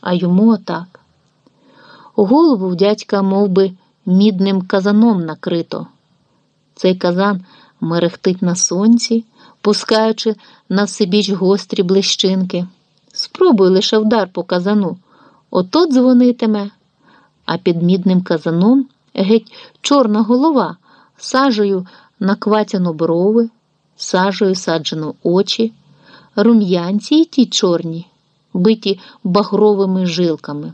а йому отак. Голову в дядька мов би, мідним казаном накрито. Цей казан мерехтить на сонці, пускаючи на всебіч гострі блищинки. Спробуй лише вдар по казану, ото дзвонитиме, а під мідним казаном геть чорна голова, сажею накватяно брови, сажею саджено очі, рум'янці й ті чорні, биті багровими жилками.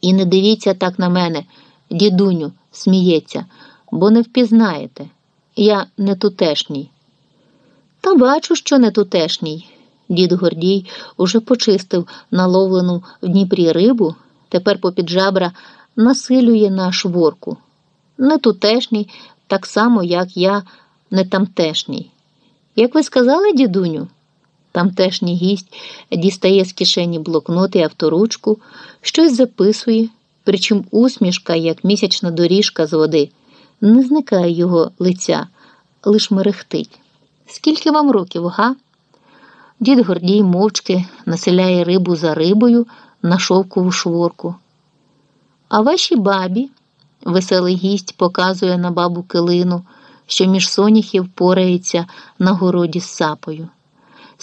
І не дивіться так на мене, дідуню, сміється, бо не впізнаєте. Я не тутешній. Та бачу, що не тутешній. Дід Гордій уже почистив наловлену в Дніпрі рибу, тепер попід жабра насилює на шворку. Не тутешній, так само, як я не тамтешній. Як ви сказали, дідуню? Тамтешній гість дістає з кишені блокнот і авторучку, щось записує, причому усмішка, як місячна доріжка з води, не зникає його лиця, лиш мерехтить. Скільки вам років, га? Дід Гордій мовчки населяє рибу за рибою на шовкову шворку. А вашій бабі, веселий гість показує на бабу килину, що між соняхів порається на городі з сапою.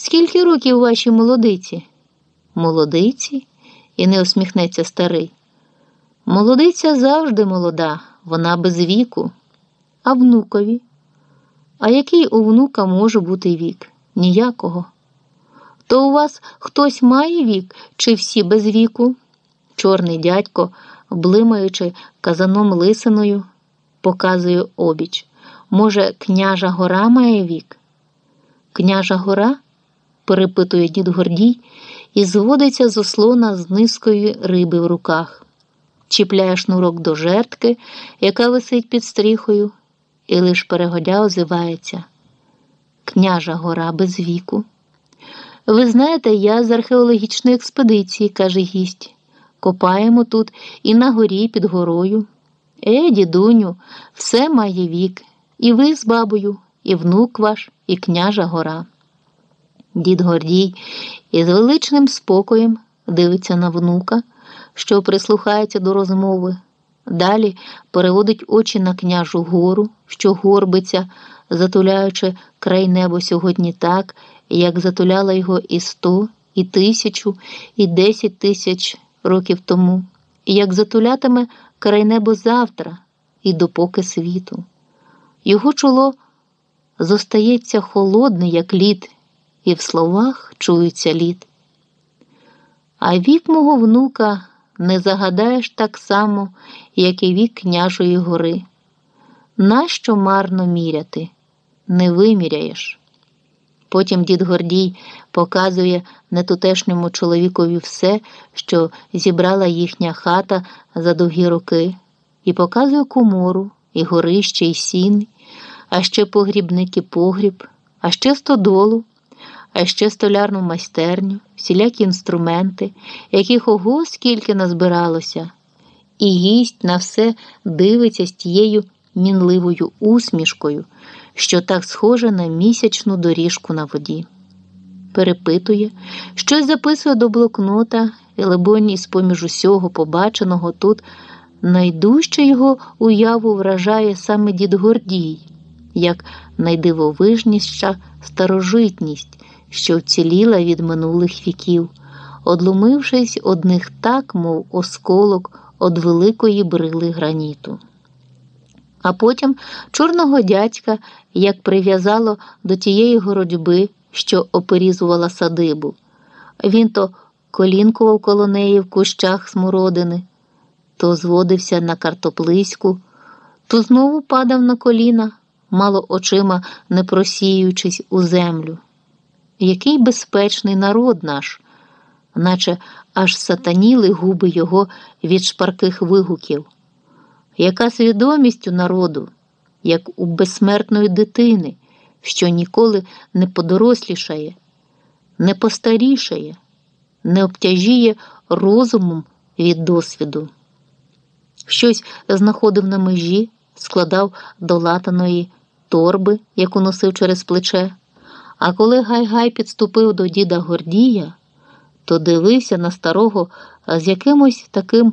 Скільки років вашій молодиці? Молодиці? І не усміхнеться старий. Молодиця завжди молода, вона без віку. А внукові? А який у внука може бути вік? Ніякого. То у вас хтось має вік, чи всі без віку? Чорний дядько, блимаючи казаном лисиною, показує обіч. Може, княжа гора має вік? Княжа гора? Перепитує дід Гордій і зводиться з ослона з низкої риби в руках, чіпляє шнурок до жертки, яка висить під стріхою, і лиш перегодя озивається. Княжа гора без віку. Ви знаєте, я з археологічної експедиції, каже гість. Копаємо тут і на горі під горою. Е, дідуню, все має вік, і ви з бабою, і внук ваш, і княжа гора. Дід Гордій із величним спокоєм дивиться на внука, що прислухається до розмови. Далі переводить очі на княжу гору, що горбиться, затуляючи край небо сьогодні так, як затуляла його і сто, і тисячу, і десять тисяч років тому, і як затулятиме край небо завтра і допоки світу. Його чоло зостається холодне, як лід, і в словах чується лід. А вік мого внука не загадаєш так само, як і вік княжої гори. Нащо марно міряти? Не виміряєш. Потім дід Гордій показує нетутешньому чоловікові все, що зібрала їхня хата за довгі роки, і показує комору, і горище, і сін, а ще погрібник і погріб, а ще стодолу, а ще столярну майстерню, всілякі інструменти, яких ого скільки назбиралося, і гість на все дивиться з тією мінливою усмішкою, що так схоже на місячну доріжку на воді. Перепитує, щось записує до блокнота, і лебонь, з поміж усього побаченого тут найдужче його уяву вражає саме дід Гордій, як найдивовижніша старожитність, що вціліла від минулих віків, одломившись одних так, мов осколок од великої брили граніту. А потім чорного дядька як прив'язало до тієї городьби, що оперізувала садибу. Він то колінкував коло неї в кущах смородини, то зводився на картоплиську, то знову падав на коліна, мало очима не просіюючись у землю. Який безпечний народ наш, наче аж сатаніли губи його від шпарких вигуків. Яка свідомість у народу, як у безсмертної дитини, що ніколи не подорослішає, не постарішає, не обтяжіє розумом від досвіду. Щось знаходив на межі, складав до латаної торби, яку носив через плече. А коли Гай-Гай підступив до діда Гордія, то дивився на старого з якимось таким